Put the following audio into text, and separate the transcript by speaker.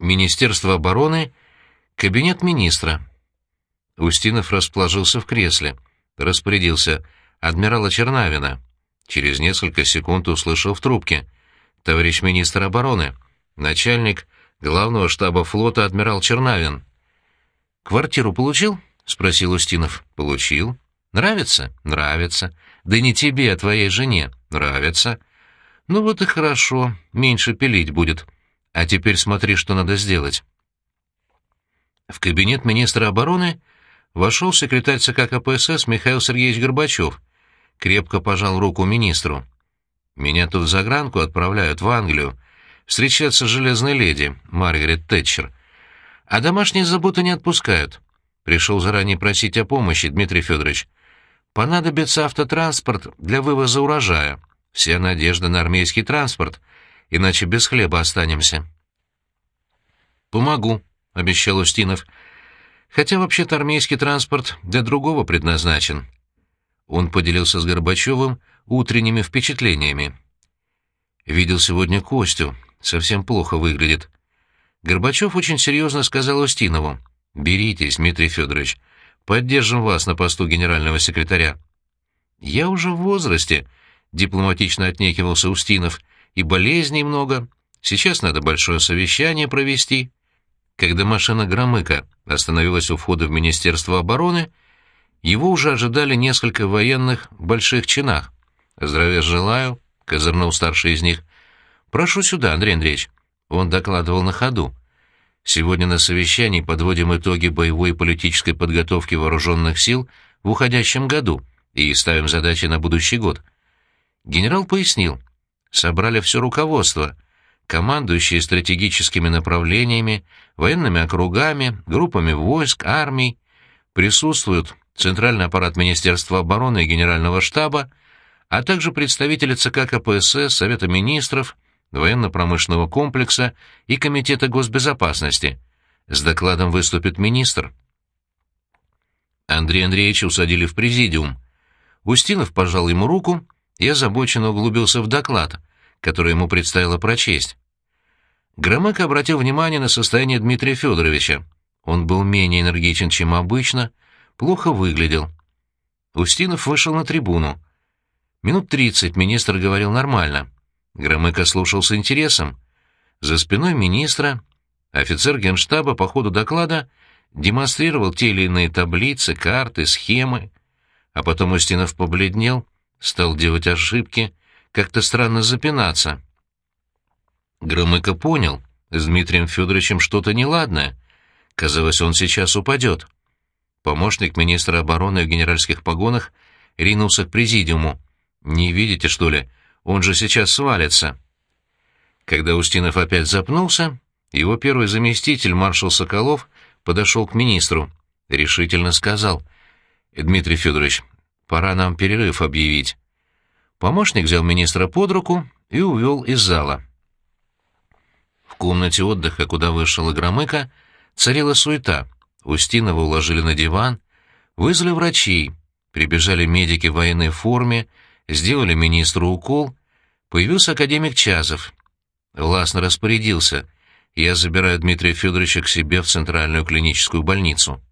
Speaker 1: Министерство обороны, кабинет министра. Устинов расположился в кресле, распорядился адмирала Чернавина. Через несколько секунд услышал в трубке. «Товарищ министр обороны, начальник главного штаба флота адмирал Чернавин». «Квартиру получил?» — спросил Устинов. «Получил. Нравится?» «Нравится. Да не тебе, а твоей жене. Нравится. Ну вот и хорошо, меньше пилить будет. А теперь смотри, что надо сделать». В кабинет министра обороны вошел секретарь ЦК КПСС Михаил Сергеевич Горбачев, крепко пожал руку министру. «Меня тут в загранку отправляют в Англию, встречаться с железной леди Маргарет Тэтчер. А домашние заботы не отпускают. Пришел заранее просить о помощи, Дмитрий Федорович. Понадобится автотранспорт для вывоза урожая. Вся надежда на армейский транспорт, иначе без хлеба останемся». «Помогу», — обещал Устинов. «Хотя вообще-то армейский транспорт для другого предназначен». Он поделился с Горбачевым утренними впечатлениями. «Видел сегодня Костю. Совсем плохо выглядит». Горбачев очень серьезно сказал Устинову. «Беритесь, Дмитрий Федорович. Поддержим вас на посту генерального секретаря». «Я уже в возрасте», — дипломатично отнекивался Устинов. «И болезней много. Сейчас надо большое совещание провести». Когда машина Громыка остановилась у входа в Министерство обороны, его уже ожидали несколько военных в больших чинах. «Здравия желаю», — козырнул старший из них. «Прошу сюда, Андрей Андреевич». Он докладывал на ходу. «Сегодня на совещании подводим итоги боевой и политической подготовки вооруженных сил в уходящем году и ставим задачи на будущий год». Генерал пояснил. Собрали все руководство — командующие стратегическими направлениями, военными округами, группами войск, армий, присутствуют Центральный аппарат Министерства обороны и Генерального штаба, а также представители ЦК КПСС, Совета министров, военно-промышленного комплекса и Комитета госбезопасности. С докладом выступит министр. Андрей Андреевич усадили в президиум. Устинов пожал ему руку и озабоченно углубился в доклад, который ему предстояло прочесть. Громыко обратил внимание на состояние Дмитрия Федоровича. Он был менее энергичен, чем обычно, плохо выглядел. Устинов вышел на трибуну. Минут тридцать министр говорил нормально. Громыко слушал с интересом. За спиной министра офицер генштаба по ходу доклада демонстрировал те или иные таблицы, карты, схемы. А потом Устинов побледнел, стал делать ошибки, как-то странно запинаться. Громыко понял, с Дмитрием Федоровичем что-то неладное. Казалось, он сейчас упадет. Помощник министра обороны в генеральских погонах ринулся к президиуму. «Не видите, что ли? Он же сейчас свалится». Когда Устинов опять запнулся, его первый заместитель, маршал Соколов, подошел к министру. Решительно сказал. «Дмитрий Федорович, пора нам перерыв объявить». Помощник взял министра под руку и увел из зала комнате отдыха, куда вышел Игромыка, царила суета. Устинова уложили на диван, вызвали врачей, прибежали медики в военной форме, сделали министру укол, появился академик Чазов. Властно распорядился. Я забираю Дмитрия Федоровича к себе в центральную клиническую больницу.